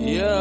Yeah.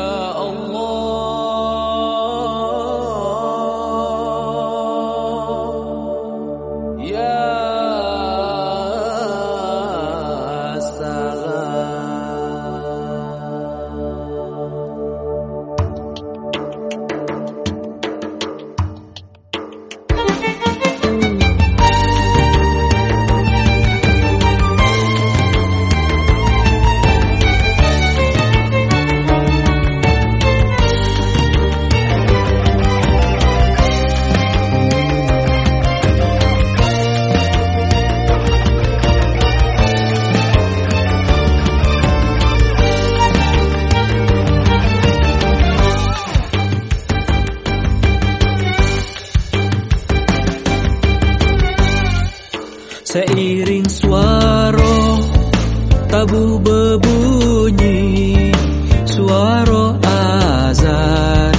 Seiring suara tabu berbunyi. Suara azan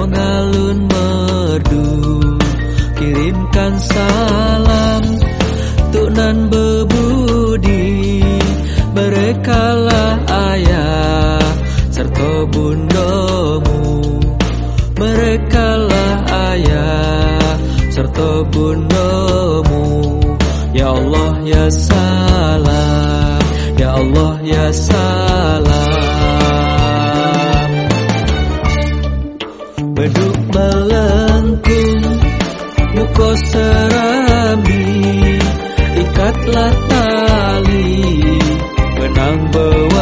mengalun merdu. Kirimkan salam Tunan berbudi. Merekalah ayah serta bundamu. Merekalah ayah serta bundamu Ya Allah ya salam. Ya Allah ya salam. Beduk melengkung Muka serambi Ikatlah tali Benang berwarna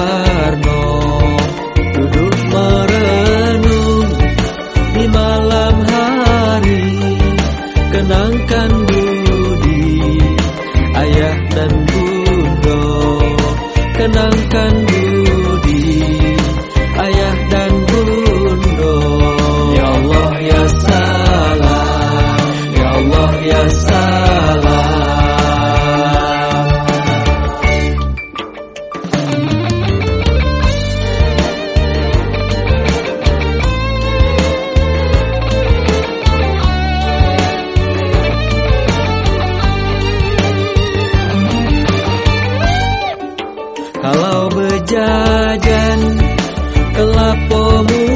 menyenangkan Kalau berjajan kelapa muda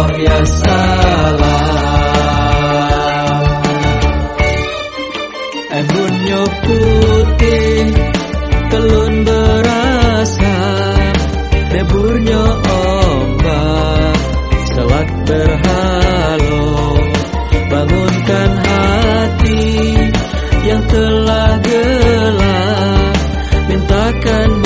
Ya salam Embunnya putih Telun berasa Reburnya ombak Selat berhalo Bangunkan hati Yang telah gelap Mintakan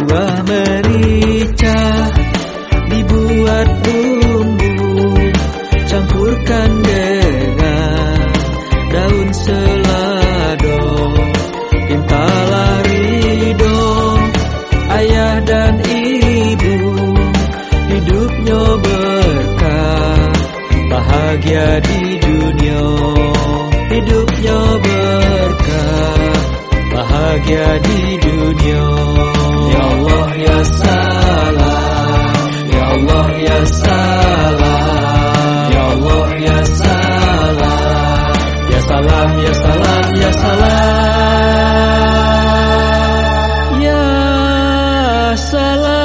Buah merica dibuat bumbu Campurkan dengan daun selado. Pintalah rido ayah dan ibu Hidupnya berkah bahagia di dunia. Hidupnya berkah bahagia di dunia ya salam Ya Allah ya salam Ya Allah ya salam Ya salam ya salam ya salam. Ya salam